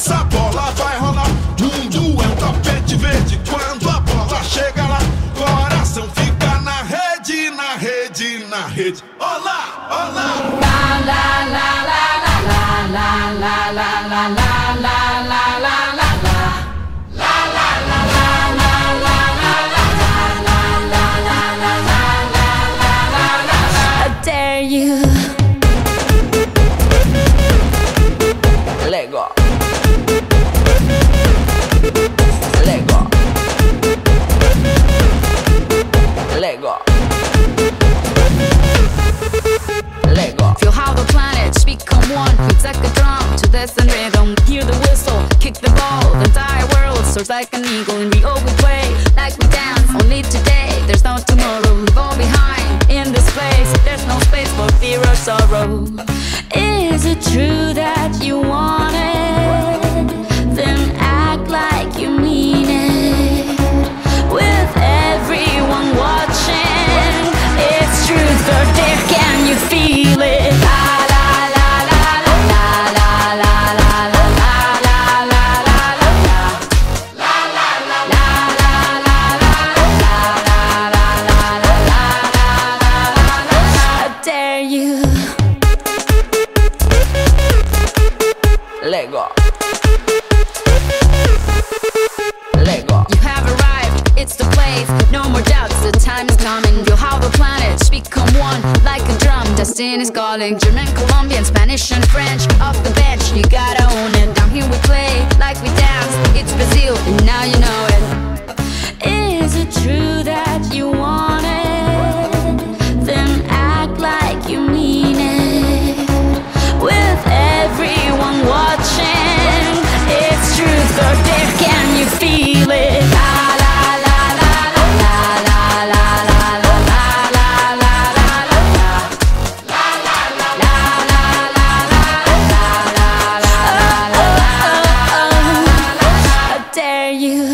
essa bola vai rolar. Mundo é um tapete verde quando a bola chega lá. Coração fica na rede, na rede, na rede. Olá, olá. La la la la la la la la la la la la dare you. And rhythm. Hear the whistle, kick the ball. The entire world soars like an eagle. And we all we play like we dance. Only today, there's no tomorrow. Leave all behind in this place. There's no space for fear or sorrow. Is it true planets become one, like a drum. Destiny is calling. German, Colombian, Spanish, and French. Off the bench, you gotta you.